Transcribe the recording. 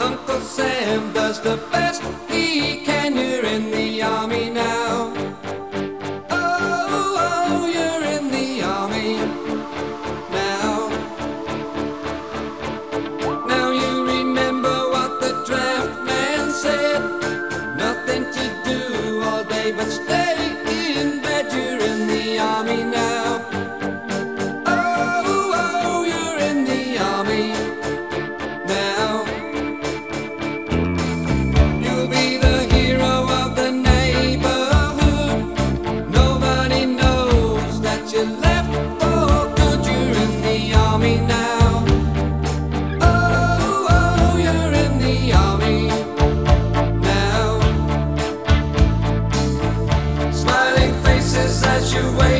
Uncle Sam does the your way.